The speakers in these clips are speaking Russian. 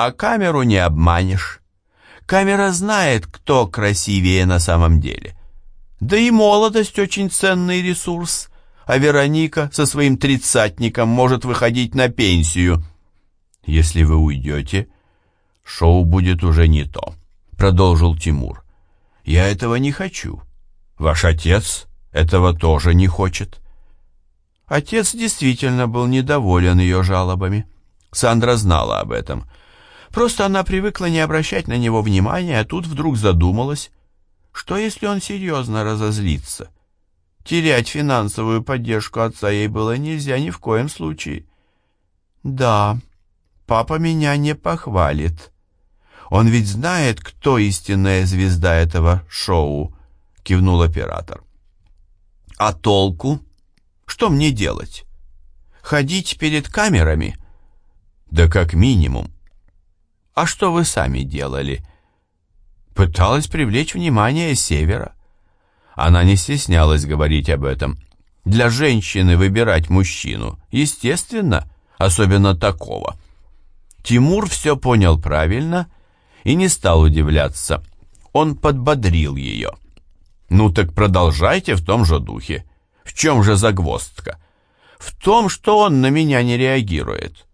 а камеру не обманешь. Камера знает, кто красивее на самом деле. Да и молодость очень ценный ресурс, а Вероника со своим тридцатником может выходить на пенсию. Если вы уйдете, шоу будет уже не то, продолжил Тимур. Я этого не хочу. Ваш отец этого тоже не хочет. Отец действительно был недоволен ее жалобами. Сандра знала об этом. Просто она привыкла не обращать на него внимания, а тут вдруг задумалась, что если он серьезно разозлится? Терять финансовую поддержку отца ей было нельзя ни в коем случае. Да, папа меня не похвалит. Он ведь знает, кто истинная звезда этого шоу, кивнул оператор. А толку? Что мне делать? Ходить перед камерами? Да как минимум. А что вы сами делали? Пыталась привлечь внимание севера. Она не стеснялась говорить об этом. Для женщины выбирать мужчину, естественно, особенно такого. Тимур все понял правильно и не стал удивляться. Он подбодрил ее. «Ну так продолжайте в том же духе. В чем же загвоздка? В том, что он на меня не реагирует.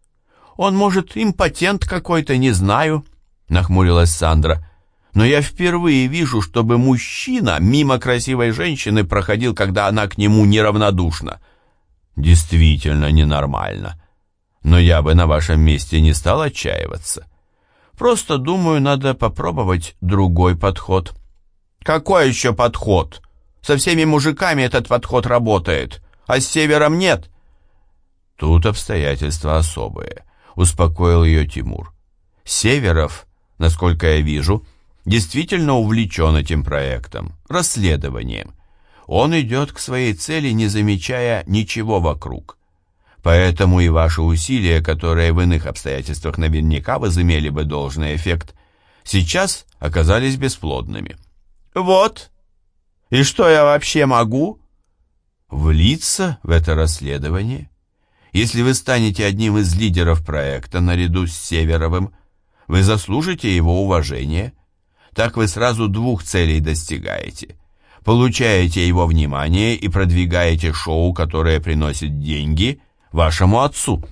Он, может, импотент какой-то, не знаю», — нахмурилась Сандра. «Но я впервые вижу, чтобы мужчина мимо красивой женщины проходил, когда она к нему неравнодушна. Действительно ненормально. Но я бы на вашем месте не стал отчаиваться. Просто думаю, надо попробовать другой подход». «Какой еще подход? Со всеми мужиками этот подход работает, а с севером нет». «Тут обстоятельства особые», — успокоил ее Тимур. «Северов, насколько я вижу, действительно увлечен этим проектом, расследованием. Он идет к своей цели, не замечая ничего вокруг. Поэтому и ваши усилия, которые в иных обстоятельствах наверняка возымели бы должный эффект, сейчас оказались бесплодными». «Вот. И что я вообще могу?» «Влиться в это расследование. Если вы станете одним из лидеров проекта наряду с Северовым, вы заслужите его уважение. Так вы сразу двух целей достигаете. Получаете его внимание и продвигаете шоу, которое приносит деньги вашему отцу».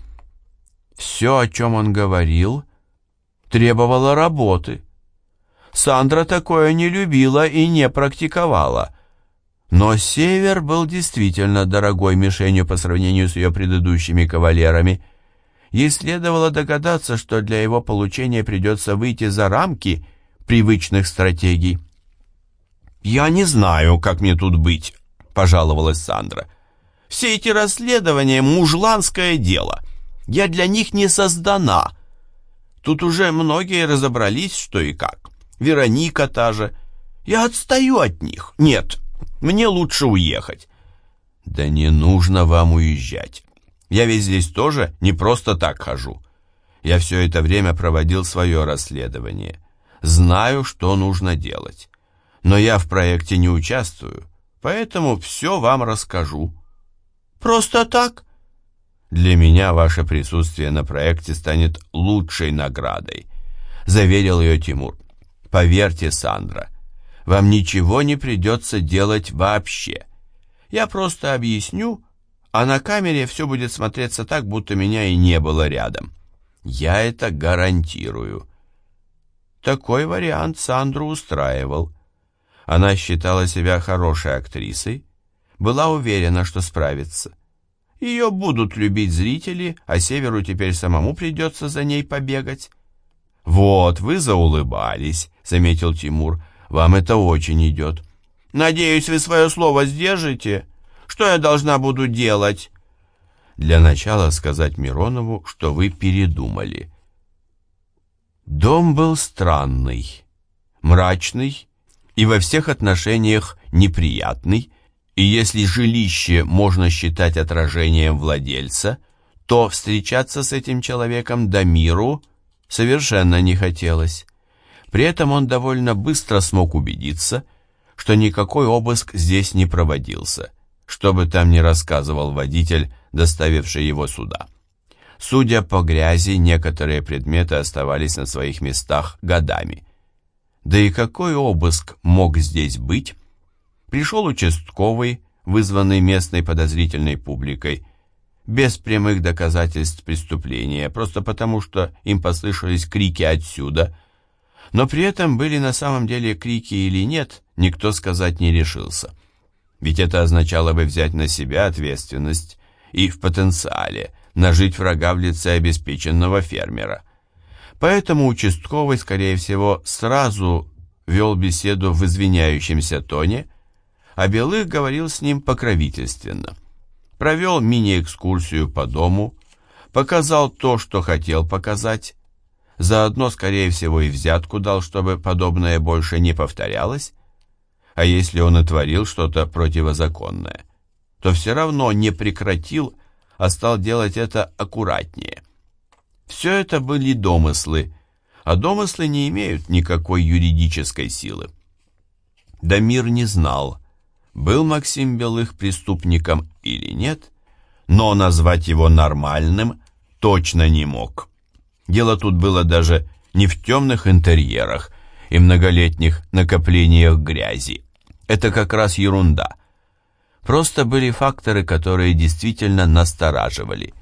Все, о чем он говорил, требовало работы. Сандра такое не любила и не практиковала. Но Север был действительно дорогой мишенью по сравнению с ее предыдущими кавалерами. Ей следовало догадаться, что для его получения придется выйти за рамки привычных стратегий. «Я не знаю, как мне тут быть», — пожаловалась Сандра. «Все эти расследования — мужланское дело. Я для них не создана. Тут уже многие разобрались, что и как. Вероника та же. Я отстаю от них. Нет, мне лучше уехать. Да не нужно вам уезжать. Я ведь здесь тоже не просто так хожу. Я все это время проводил свое расследование. Знаю, что нужно делать. Но я в проекте не участвую, поэтому все вам расскажу. Просто так? Для меня ваше присутствие на проекте станет лучшей наградой, заверил ее Тимур. Поверьте, Сандра, вам ничего не придется делать вообще. Я просто объясню, а на камере все будет смотреться так, будто меня и не было рядом. Я это гарантирую. Такой вариант Сандру устраивал. Она считала себя хорошей актрисой, была уверена, что справится. Ее будут любить зрители, а Северу теперь самому придется за ней побегать. «Вот, вы заулыбались», — заметил Тимур. «Вам это очень идет». «Надеюсь, вы свое слово сдержите. Что я должна буду делать?» «Для начала сказать Миронову, что вы передумали». Дом был странный, мрачный и во всех отношениях неприятный, и если жилище можно считать отражением владельца, то встречаться с этим человеком до миру – совершенно не хотелось. При этом он довольно быстро смог убедиться, что никакой обыск здесь не проводился, что бы там ни рассказывал водитель, доставивший его сюда. Судя по грязи, некоторые предметы оставались на своих местах годами. Да и какой обыск мог здесь быть? Пришел участковый, вызванный местной подозрительной публикой, без прямых доказательств преступления, просто потому что им послышались крики отсюда. Но при этом были на самом деле крики или нет, никто сказать не решился. Ведь это означало бы взять на себя ответственность и в потенциале нажить врага в лице обеспеченного фермера. Поэтому участковый, скорее всего, сразу вел беседу в извиняющемся тоне, а Белых говорил с ним покровительственно. Провел мини-экскурсию по дому, показал то, что хотел показать, заодно, скорее всего, и взятку дал, чтобы подобное больше не повторялось, а если он и творил что-то противозаконное, то все равно не прекратил, а стал делать это аккуратнее. Все это были домыслы, а домыслы не имеют никакой юридической силы. Дамир не знал, был Максим Белых преступником или нет, но назвать его нормальным точно не мог. Дело тут было даже не в темных интерьерах и многолетних накоплениях грязи. Это как раз ерунда. Просто были факторы, которые действительно настораживали.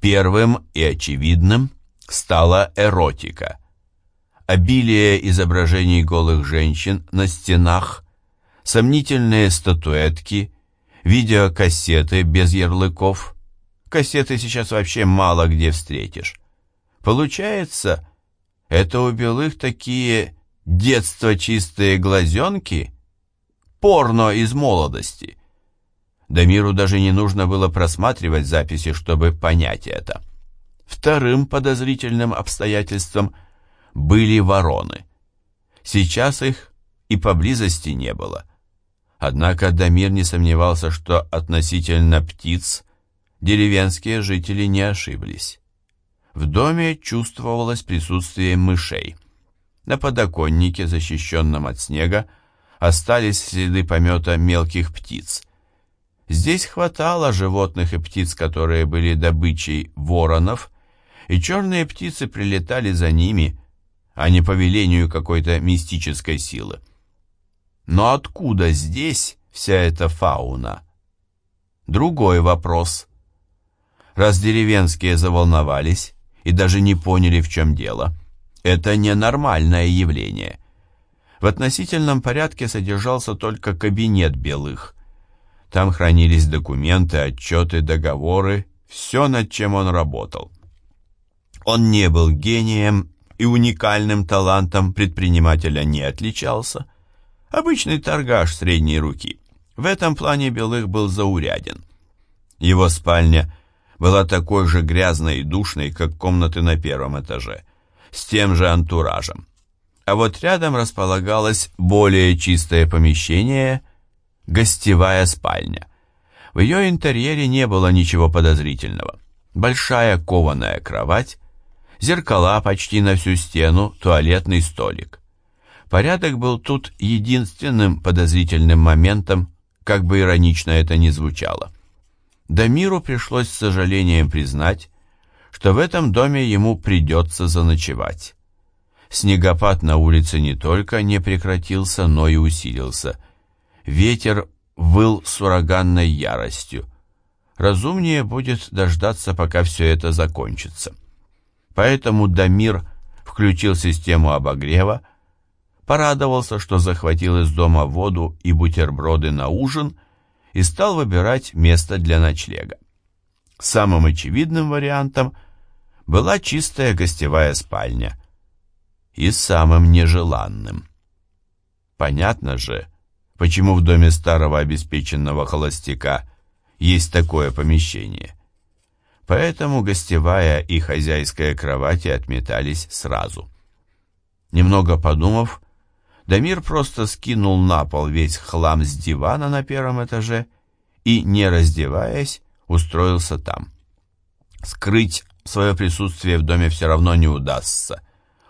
Первым и очевидным стала эротика. Обилие изображений голых женщин на стенах сомнительные статуэтки, видеокассеты без ярлыков. Кассеты сейчас вообще мало где встретишь. Получается, это у белых такие детство чистые глазенки, порно из молодости. Дамиру даже не нужно было просматривать записи, чтобы понять это. Вторым подозрительным обстоятельством были вороны. Сейчас их и поблизости не было. Однако Дамир не сомневался, что относительно птиц деревенские жители не ошиблись. В доме чувствовалось присутствие мышей. На подоконнике, защищенном от снега, остались следы помета мелких птиц. Здесь хватало животных и птиц, которые были добычей воронов, и черные птицы прилетали за ними, а не по велению какой-то мистической силы. Но откуда здесь вся эта фауна? Другой вопрос. Раз деревенские заволновались и даже не поняли, в чем дело, это ненормальное явление. В относительном порядке содержался только кабинет белых. Там хранились документы, отчеты, договоры, все, над чем он работал. Он не был гением и уникальным талантом предпринимателя не отличался – Обычный торгаш средней руки. В этом плане Белых был зауряден. Его спальня была такой же грязной и душной, как комнаты на первом этаже, с тем же антуражем. А вот рядом располагалось более чистое помещение – гостевая спальня. В ее интерьере не было ничего подозрительного. Большая кованая кровать, зеркала почти на всю стену, туалетный столик. Порядок был тут единственным подозрительным моментом, как бы иронично это ни звучало. Дамиру пришлось с сожалением признать, что в этом доме ему придется заночевать. Снегопад на улице не только не прекратился, но и усилился. Ветер выл с ураганной яростью. Разумнее будет дождаться, пока все это закончится. Поэтому Дамир включил систему обогрева, порадовался, что захватил из дома воду и бутерброды на ужин и стал выбирать место для ночлега. Самым очевидным вариантом была чистая гостевая спальня и самым нежеланным. Понятно же, почему в доме старого обеспеченного холостяка есть такое помещение. Поэтому гостевая и хозяйская кровати отметались сразу. Немного подумав, Дамир просто скинул на пол весь хлам с дивана на первом этаже и, не раздеваясь, устроился там. Скрыть свое присутствие в доме все равно не удастся.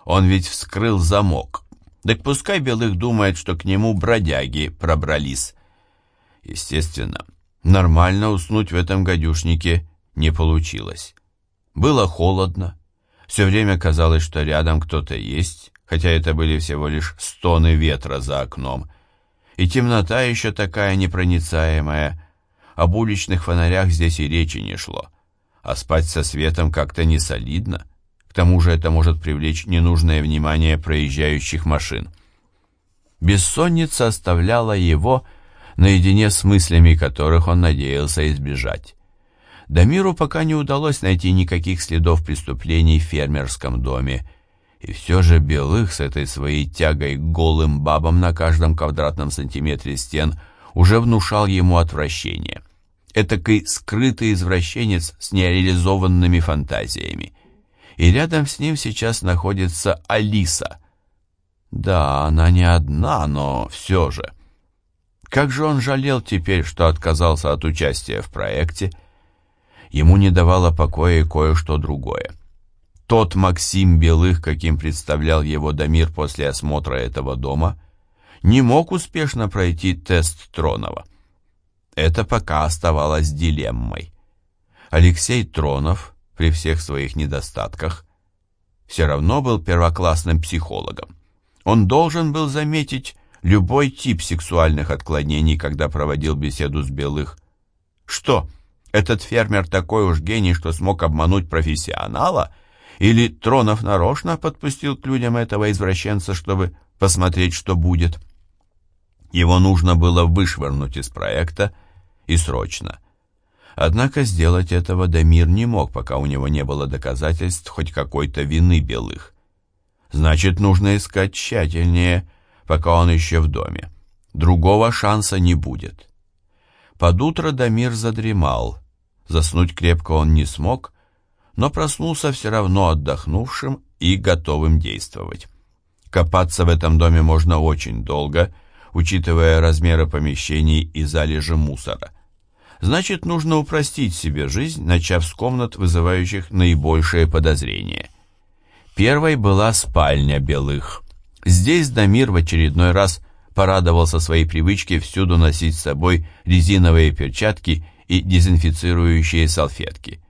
Он ведь вскрыл замок. Так пускай Белых думает, что к нему бродяги пробрались. Естественно, нормально уснуть в этом гадюшнике не получилось. Было холодно. Все время казалось, что рядом кто-то есть, хотя это были всего лишь стоны ветра за окном. И темнота еще такая непроницаемая. Об уличных фонарях здесь и речи не шло. А спать со светом как-то не солидно. К тому же это может привлечь ненужное внимание проезжающих машин. Бессонница оставляла его наедине с мыслями, которых он надеялся избежать. Дамиру пока не удалось найти никаких следов преступлений в фермерском доме, и все же Белых с этой своей тягой голым бабам на каждом квадратном сантиметре стен уже внушал ему отвращение. Этакий скрытый извращенец с нереализованными фантазиями и рядом с ним сейчас находится Алиса. Да, она не одна, но все же. Как же он жалел теперь, что отказался от участия в проекте. Ему не давало покоя кое-что другое. Тот Максим Белых, каким представлял его Дамир после осмотра этого дома, не мог успешно пройти тест Тронова. Это пока оставалось дилеммой. Алексей Тронов при всех своих недостатках, все равно был первоклассным психологом. Он должен был заметить любой тип сексуальных отклонений, когда проводил беседу с Белых. Что, этот фермер такой уж гений, что смог обмануть профессионала? Или Тронов нарочно подпустил к людям этого извращенца, чтобы посмотреть, что будет? Его нужно было вышвырнуть из проекта и срочно. Однако сделать этого Дамир не мог, пока у него не было доказательств хоть какой-то вины белых. Значит, нужно искать тщательнее, пока он еще в доме. Другого шанса не будет. Под утро Дамир задремал. Заснуть крепко он не смог, но проснулся все равно отдохнувшим и готовым действовать. Копаться в этом доме можно очень долго, учитывая размеры помещений и залежи мусора – Значит, нужно упростить себе жизнь, начав с комнат, вызывающих наибольшее подозрение. Первой была спальня белых. Здесь Дамир в очередной раз порадовался своей привычке всюду носить с собой резиновые перчатки и дезинфицирующие салфетки.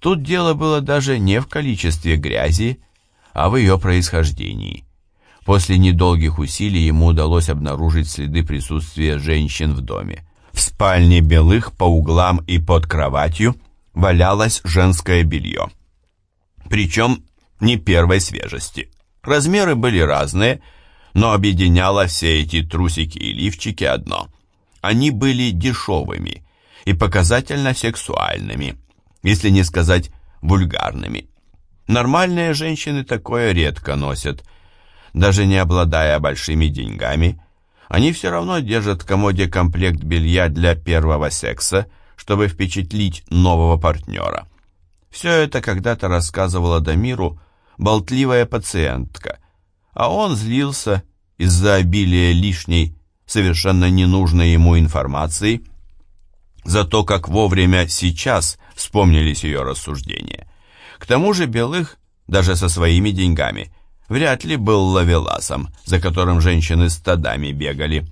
Тут дело было даже не в количестве грязи, а в ее происхождении. После недолгих усилий ему удалось обнаружить следы присутствия женщин в доме. В спальне белых по углам и под кроватью валялось женское белье. Причем не первой свежести. Размеры были разные, но объединяло все эти трусики и лифчики одно. Они были дешевыми и показательно сексуальными, если не сказать вульгарными. Нормальные женщины такое редко носят, даже не обладая большими деньгами – они все равно держат в комоде комплект белья для первого секса, чтобы впечатлить нового партнера. Все это когда-то рассказывала Дамиру болтливая пациентка, а он злился из-за обилия лишней, совершенно ненужной ему информации, за то, как вовремя сейчас вспомнились ее рассуждения. К тому же Белых, даже со своими деньгами, вряд ли был лавеласом, за которым женщины стадами бегали.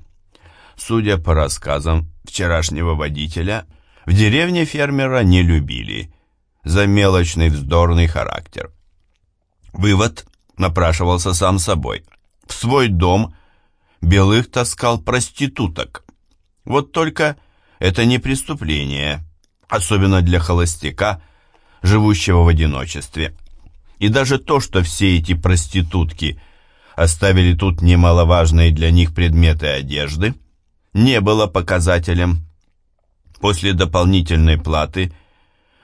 Судя по рассказам вчерашнего водителя, в деревне фермера не любили за мелочный вздорный характер. Вывод напрашивался сам собой. В свой дом Белых таскал проституток. Вот только это не преступление, особенно для холостяка, живущего в одиночестве. И даже то, что все эти проститутки оставили тут немаловажные для них предметы одежды, не было показателем. После дополнительной платы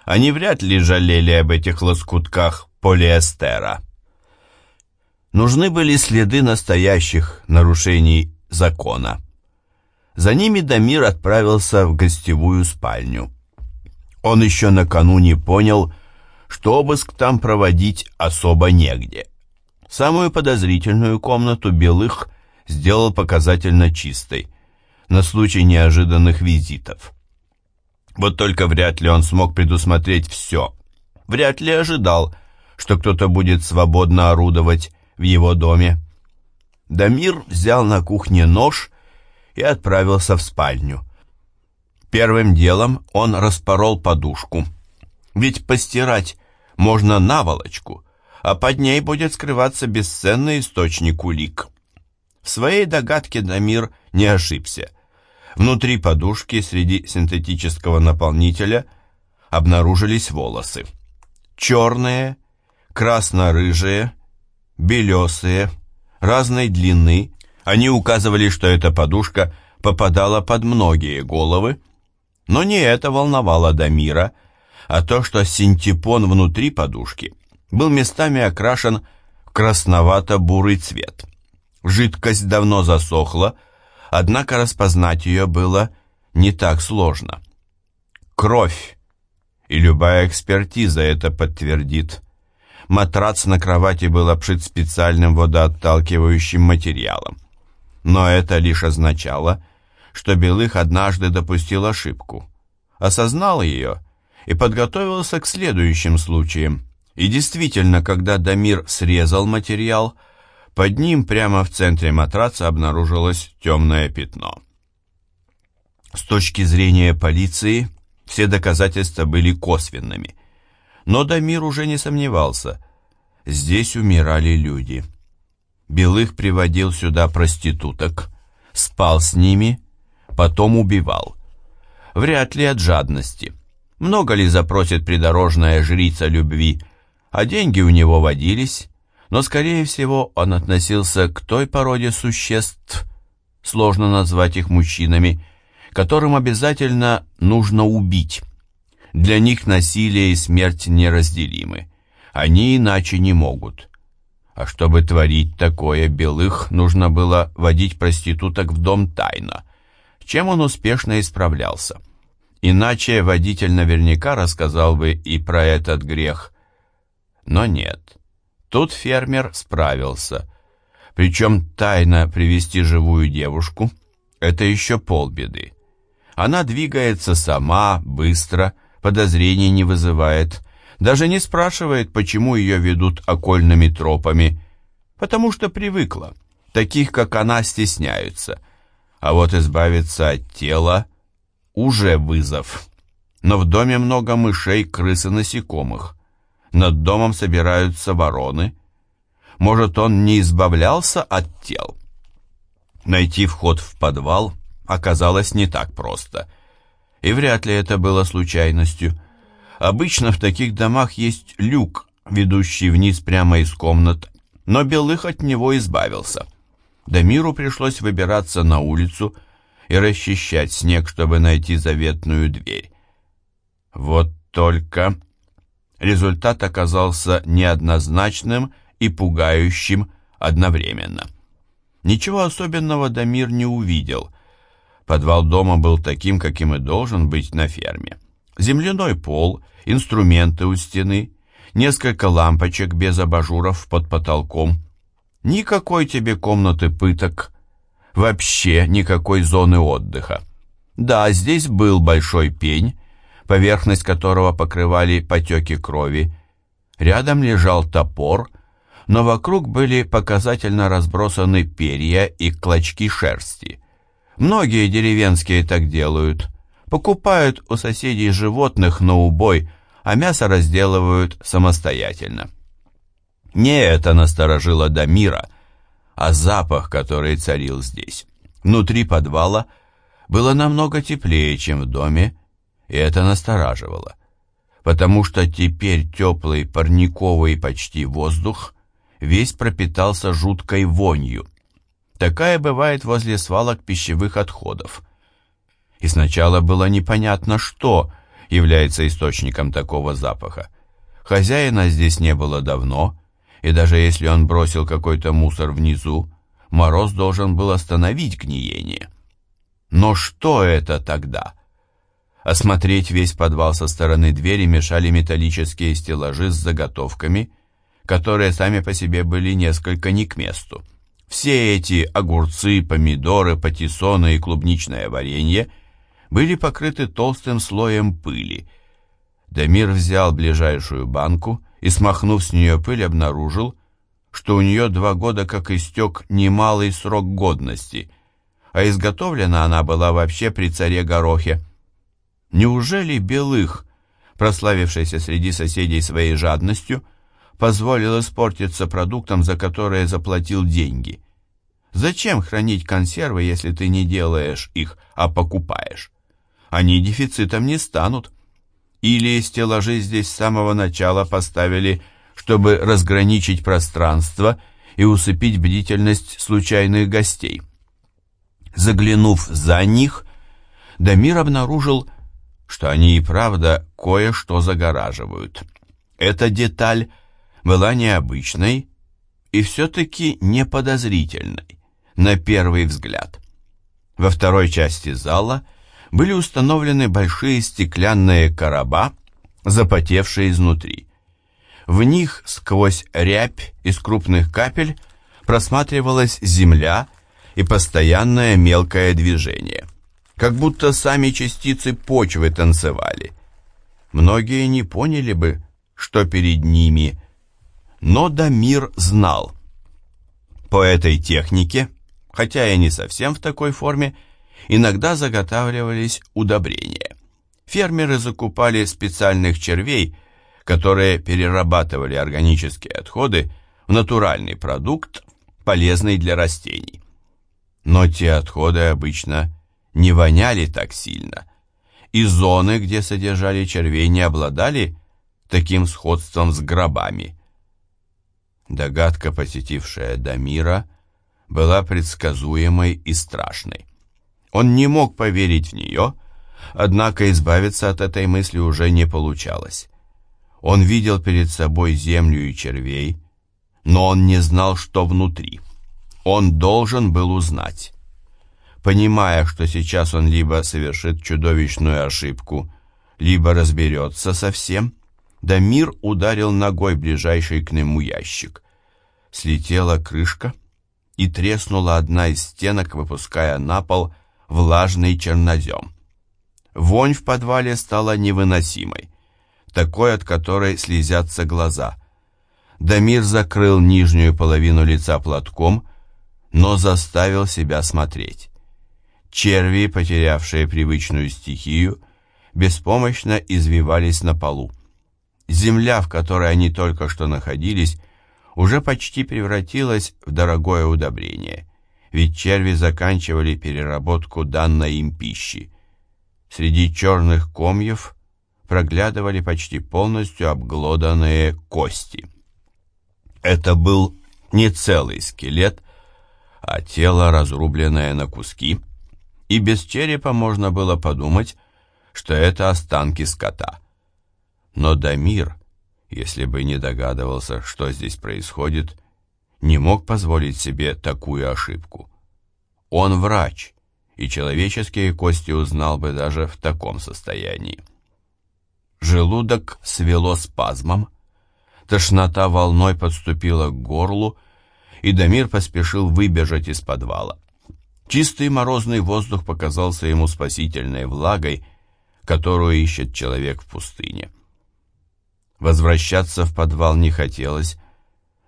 они вряд ли жалели об этих лоскутках полиэстера. Нужны были следы настоящих нарушений закона. За ними Дамир отправился в гостевую спальню. Он еще накануне понял, что обыск там проводить особо негде. Самую подозрительную комнату Белых сделал показательно чистой, на случай неожиданных визитов. Вот только вряд ли он смог предусмотреть все. Вряд ли ожидал, что кто-то будет свободно орудовать в его доме. Дамир взял на кухне нож и отправился в спальню. Первым делом он распорол подушку. Ведь постирать можно наволочку, а под ней будет скрываться бесценный источник улик. В своей догадке Дамир не ошибся. Внутри подушки среди синтетического наполнителя обнаружились волосы. Черные, красно-рыжие, белесые, разной длины. Они указывали, что эта подушка попадала под многие головы, но не это волновало Дамира, а то, что синтепон внутри подушки был местами окрашен в красновато-бурый цвет. Жидкость давно засохла, однако распознать ее было не так сложно. Кровь, и любая экспертиза это подтвердит. Матрац на кровати был обшит специальным водоотталкивающим материалом. Но это лишь означало, что Белых однажды допустил ошибку, осознал ее и подготовился к следующим случаям. И действительно, когда Дамир срезал материал, под ним прямо в центре матраца обнаружилось темное пятно. С точки зрения полиции, все доказательства были косвенными. Но Дамир уже не сомневался. Здесь умирали люди. Белых приводил сюда проституток, спал с ними, потом убивал. Вряд ли от жадности. Много ли запросит придорожная жрица любви, а деньги у него водились, но, скорее всего, он относился к той породе существ, сложно назвать их мужчинами, которым обязательно нужно убить. Для них насилие и смерть неразделимы. Они иначе не могут. А чтобы творить такое, белых нужно было водить проституток в дом тайно, чем он успешно исправлялся. Иначе водитель наверняка рассказал бы и про этот грех. Но нет. Тут фермер справился. Причем тайно привести живую девушку – это еще полбеды. Она двигается сама, быстро, подозрений не вызывает, даже не спрашивает, почему ее ведут окольными тропами, потому что привыкла. Таких, как она, стесняются. А вот избавиться от тела – уже вызов. Но в доме много мышей, крыс и насекомых. Над домом собираются вороны. Может, он не избавлялся от тел? Найти вход в подвал – оказалось не так просто. И вряд ли это было случайностью. Обычно в таких домах есть люк, ведущий вниз прямо из комнат, но Белых от него избавился. Дамиру пришлось выбираться на улицу и расчищать снег, чтобы найти заветную дверь. Вот только результат оказался неоднозначным и пугающим одновременно. Ничего особенного Дамир не увидел – Подвал дома был таким, каким и должен быть на ферме. Земляной пол, инструменты у стены, несколько лампочек без абажуров под потолком. Никакой тебе комнаты пыток, вообще никакой зоны отдыха. Да, здесь был большой пень, поверхность которого покрывали потеки крови. Рядом лежал топор, но вокруг были показательно разбросаны перья и клочки шерсти. Многие деревенские так делают. Покупают у соседей животных на убой, а мясо разделывают самостоятельно. Не это насторожило Дамира, а запах, который царил здесь. Внутри подвала было намного теплее, чем в доме, и это настораживало, потому что теперь теплый парниковый почти воздух весь пропитался жуткой вонью. Такая бывает возле свалок пищевых отходов. И сначала было непонятно, что является источником такого запаха. Хозяина здесь не было давно, и даже если он бросил какой-то мусор внизу, мороз должен был остановить гниение. Но что это тогда? Осмотреть весь подвал со стороны двери мешали металлические стеллажи с заготовками, которые сами по себе были несколько не к месту. Все эти огурцы, помидоры, патиссоны и клубничное варенье были покрыты толстым слоем пыли. Дамир взял ближайшую банку и, смахнув с нее пыль, обнаружил, что у нее два года как истек немалый срок годности, а изготовлена она была вообще при царе Горохе. Неужели Белых прославившийся среди соседей своей жадностью, позволил испортиться продуктам, за которые заплатил деньги. Зачем хранить консервы, если ты не делаешь их, а покупаешь? Они дефицитом не станут. Или стеллажи здесь с самого начала поставили, чтобы разграничить пространство и усыпить бдительность случайных гостей. Заглянув за них, Дамир обнаружил, что они и правда кое-что загораживают. Эта деталь была необычной и все-таки неподозрительной, на первый взгляд. Во второй части зала были установлены большие стеклянные короба, запотевшие изнутри. В них сквозь рябь из крупных капель просматривалась земля и постоянное мелкое движение как будто сами частицы почвы танцевали. Многие не поняли бы, что перед ними, но Дамир знал. По этой технике, хотя и не совсем в такой форме, иногда заготавливались удобрения. Фермеры закупали специальных червей, которые перерабатывали органические отходы в натуральный продукт, полезный для растений. Но те отходы обычно не воняли так сильно, и зоны, где содержали червей, не обладали таким сходством с гробами. Догадка, посетившая Дамира, была предсказуемой и страшной. Он не мог поверить в нее, однако избавиться от этой мысли уже не получалось. Он видел перед собой землю и червей, но он не знал, что внутри. Он должен был узнать. Понимая, что сейчас он либо совершит чудовищную ошибку, либо разберется со всем, Дамир ударил ногой ближайший к нему ящик. Слетела крышка, и треснула одна из стенок, выпуская на пол влажный чернозем. Вонь в подвале стала невыносимой, такой, от которой слезятся глаза. Дамир закрыл нижнюю половину лица платком, но заставил себя смотреть. Черви, потерявшие привычную стихию, беспомощно извивались на полу. Земля, в которой они только что находились, уже почти превратилась в дорогое удобрение, ведь черви заканчивали переработку данной им пищи. Среди черных комьев проглядывали почти полностью обглоданные кости. Это был не целый скелет, а тело, разрубленное на куски, и без черепа можно было подумать, что это останки скота. Но Дамир, если бы не догадывался, что здесь происходит, не мог позволить себе такую ошибку. Он врач, и человеческие кости узнал бы даже в таком состоянии. Желудок свело спазмом, тошнота волной подступила к горлу, и Дамир поспешил выбежать из подвала. Чистый морозный воздух показался ему спасительной влагой, которую ищет человек в пустыне. Возвращаться в подвал не хотелось,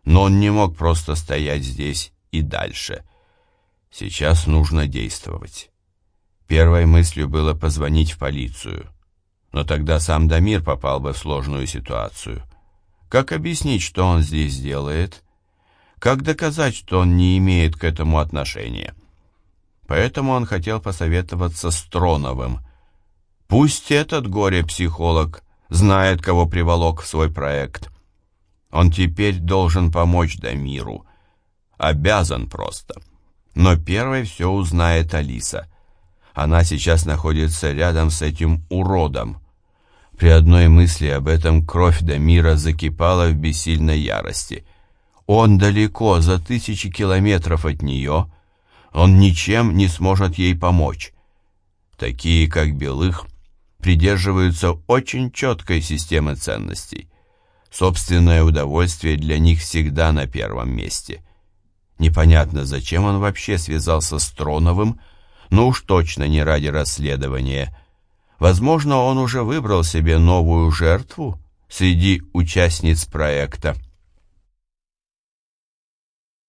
но он не мог просто стоять здесь и дальше. Сейчас нужно действовать. Первой мыслью было позвонить в полицию, но тогда сам Дамир попал бы в сложную ситуацию. Как объяснить, что он здесь делает? Как доказать, что он не имеет к этому отношения? Поэтому он хотел посоветоваться с Троновым. Пусть этот горе-психолог знает, кого приволок в свой проект. Он теперь должен помочь Дамиру. Обязан просто. Но первой все узнает Алиса. Она сейчас находится рядом с этим уродом. При одной мысли об этом кровь Дамира закипала в бессильной ярости. Он далеко, за тысячи километров от нее — он ничем не сможет ей помочь. Такие, как Белых, придерживаются очень четкой системы ценностей. Собственное удовольствие для них всегда на первом месте. Непонятно, зачем он вообще связался с Троновым, но уж точно не ради расследования. Возможно, он уже выбрал себе новую жертву среди участниц проекта.